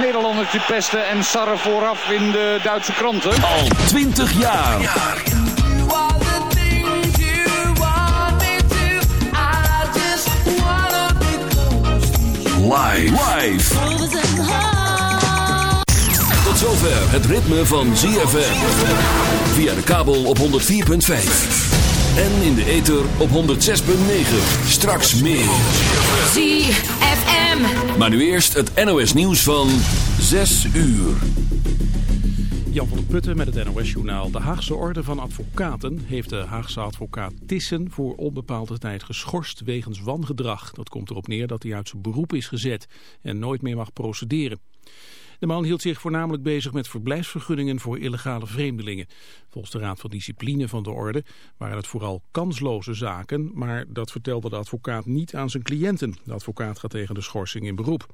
Nederlandertje pesten en sarren vooraf in de Duitse kranten. Al 20 jaar. Live. Live. Tot zover het ritme van ZFM. Via de kabel op 104.5. En in de ether op 106.9. Straks meer. ZFM. Maar nu eerst het NOS nieuws van 6 uur. Jan van der Putten met het NOS-journaal. De Haagse Orde van Advocaten heeft de Haagse advocaat Tissen voor onbepaalde tijd geschorst wegens wangedrag. Dat komt erop neer dat hij uit zijn beroep is gezet en nooit meer mag procederen. De man hield zich voornamelijk bezig met verblijfsvergunningen voor illegale vreemdelingen. Volgens de Raad van Discipline van de orde waren het vooral kansloze zaken, maar dat vertelde de advocaat niet aan zijn cliënten. De advocaat gaat tegen de schorsing in beroep.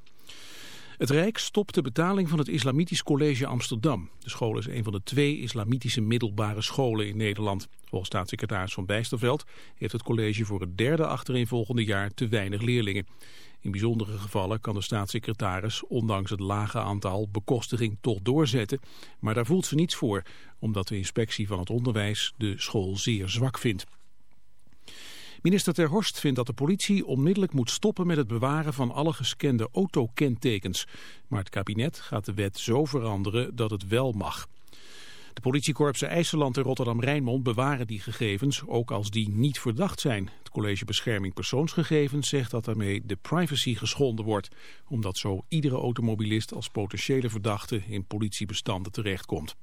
Het Rijk stopt de betaling van het Islamitisch College Amsterdam. De school is een van de twee islamitische middelbare scholen in Nederland. Volgens staatssecretaris Van Bijsterveld heeft het college voor het derde achtereenvolgende jaar te weinig leerlingen. In bijzondere gevallen kan de staatssecretaris ondanks het lage aantal bekostiging toch doorzetten. Maar daar voelt ze niets voor, omdat de inspectie van het onderwijs de school zeer zwak vindt. Minister Ter Horst vindt dat de politie onmiddellijk moet stoppen met het bewaren van alle gescande autokentekens. Maar het kabinet gaat de wet zo veranderen dat het wel mag. De politiekorpsen IJsseland en Rotterdam-Rijnmond bewaren die gegevens, ook als die niet verdacht zijn. Het College Bescherming Persoonsgegevens zegt dat daarmee de privacy geschonden wordt, omdat zo iedere automobilist als potentiële verdachte in politiebestanden terechtkomt.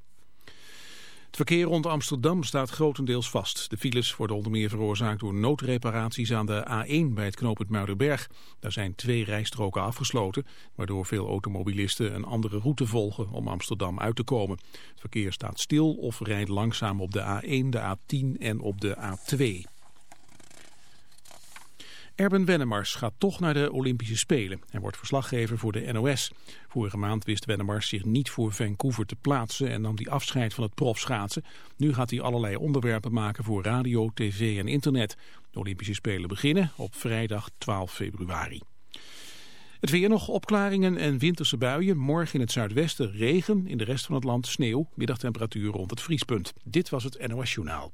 Het verkeer rond Amsterdam staat grotendeels vast. De files worden onder meer veroorzaakt door noodreparaties aan de A1 bij het knooppunt Muiderberg. Daar zijn twee rijstroken afgesloten, waardoor veel automobilisten een andere route volgen om Amsterdam uit te komen. Het verkeer staat stil of rijdt langzaam op de A1, de A10 en op de A2. Erben Wennemars gaat toch naar de Olympische Spelen en wordt verslaggever voor de NOS. Vorige maand wist Wennemars zich niet voor Vancouver te plaatsen en nam hij afscheid van het profschaatsen. Nu gaat hij allerlei onderwerpen maken voor radio, tv en internet. De Olympische Spelen beginnen op vrijdag 12 februari. Het weer nog opklaringen en winterse buien. Morgen in het zuidwesten regen, in de rest van het land sneeuw. Middagtemperatuur rond het vriespunt. Dit was het NOS Journaal.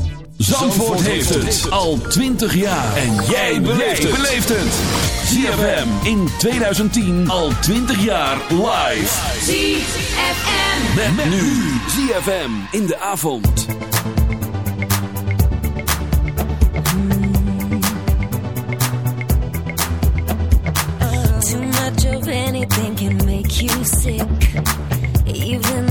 Zandvoort heeft het al 20 jaar. En jij beleeft het. ZFM in 2010 al 20 jaar live. ZFM. Met, met nu ZFM in de avond. Too much of anything can make you sick. Even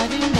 I do not.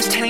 just hang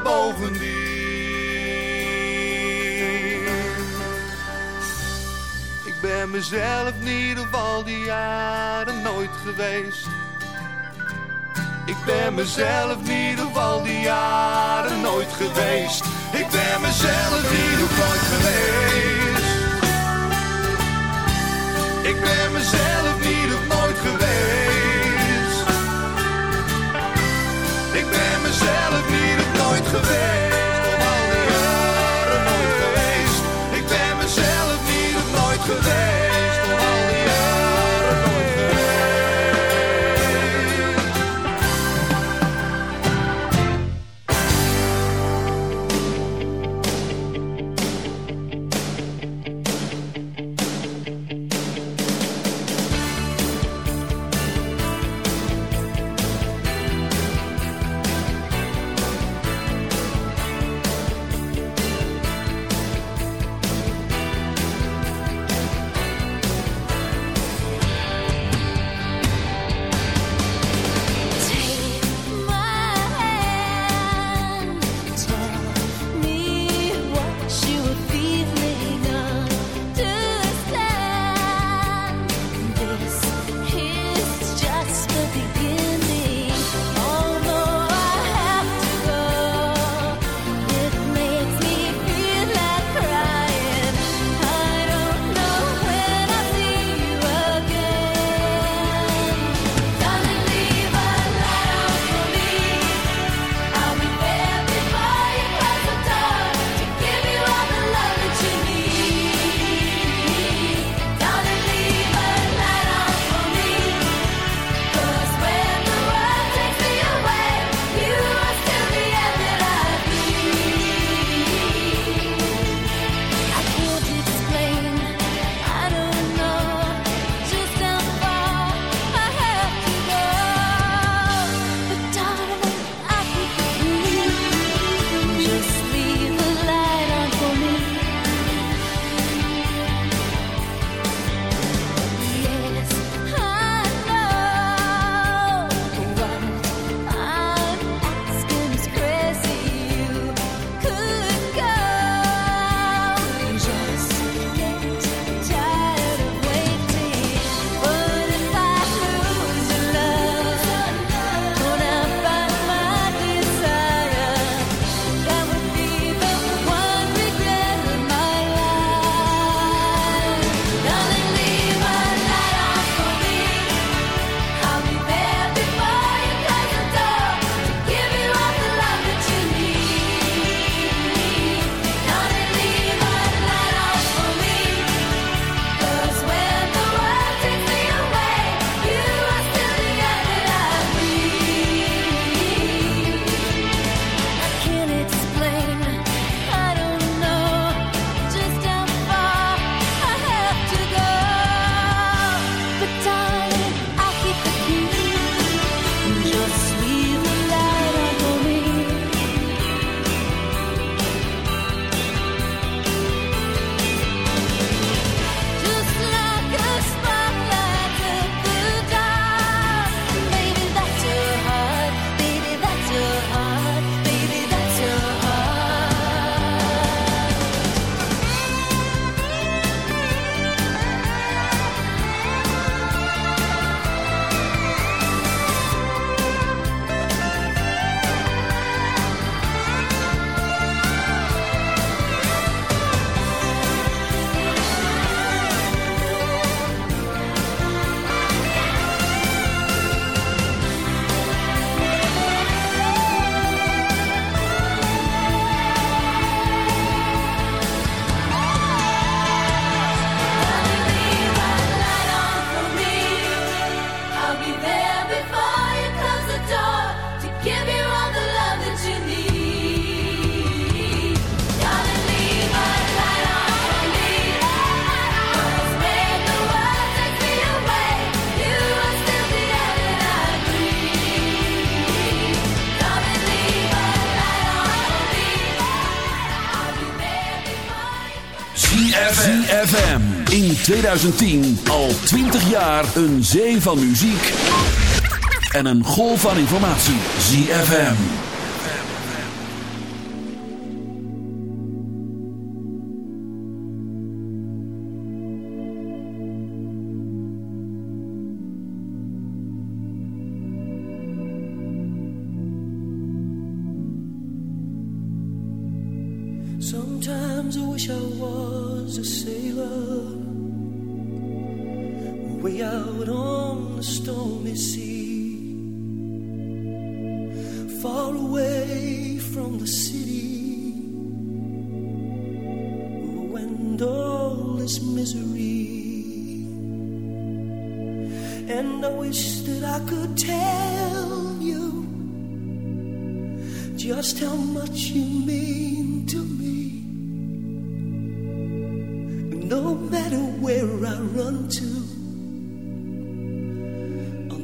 ben mezelf niet op al die jaren nooit geweest. Ik ben mezelf niet op al die jaren nooit geweest. Ik ben mezelf niet nooit geweest. Ik ben mezelf niet op nooit geweest. Ik ben mezelf niet op nooit geweest. 2010 al 20 jaar een zee van muziek en een golf van informatie. ZFM. Sometimes I wish I was a sailor way out on the stormy sea, far away from the city. when all is misery, and I wish that I could tell you just how much you mean to me. No matter where I run to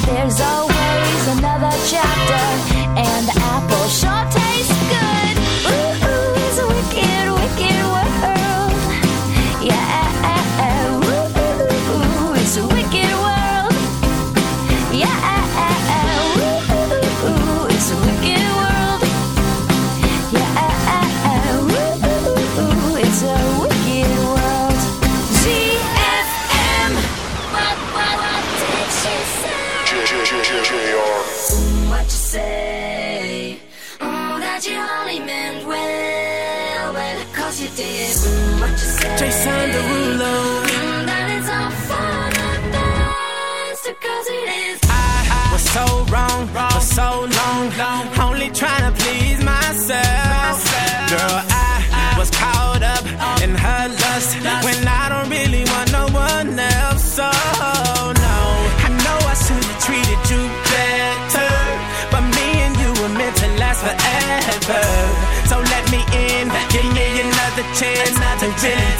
But there's always another chapter, and the apple shot did it.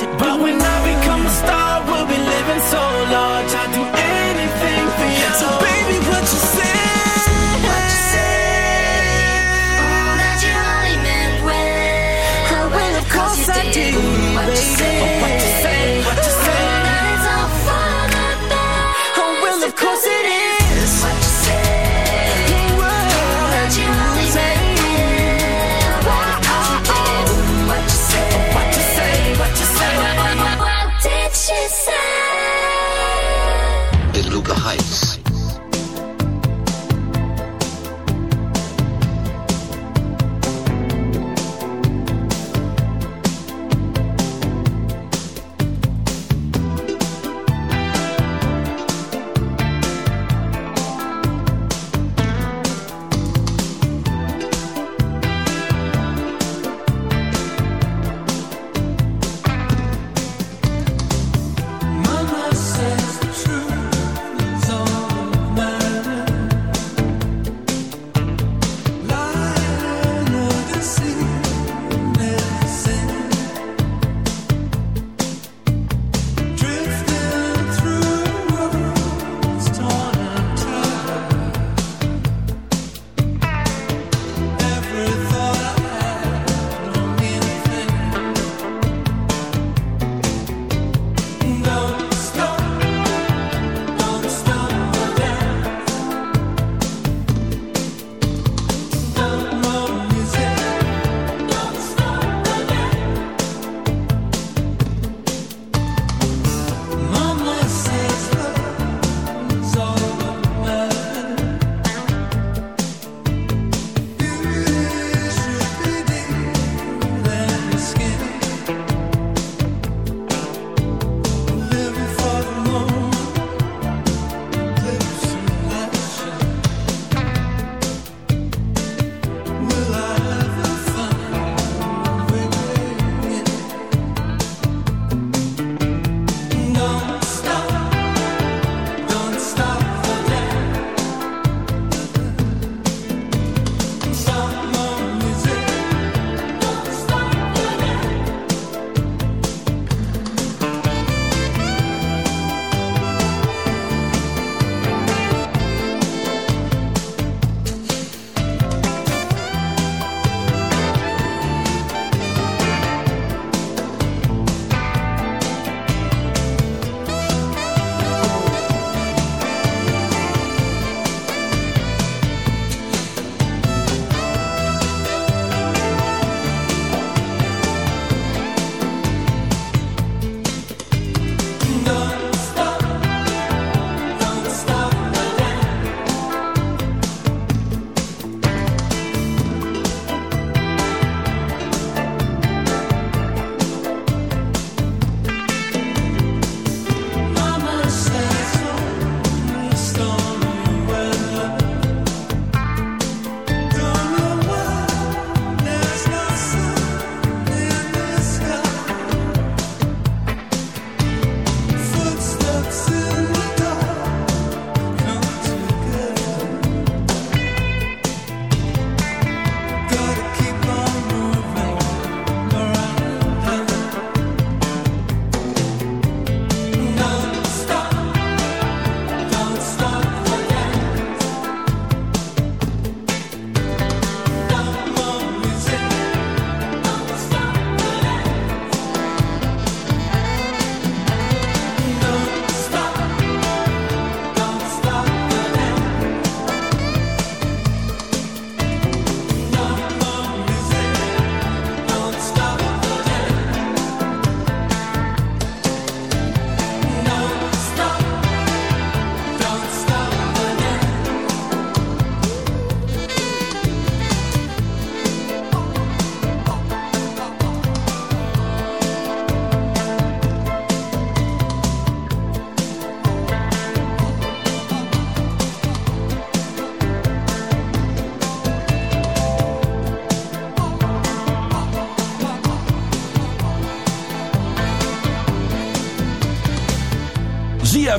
do.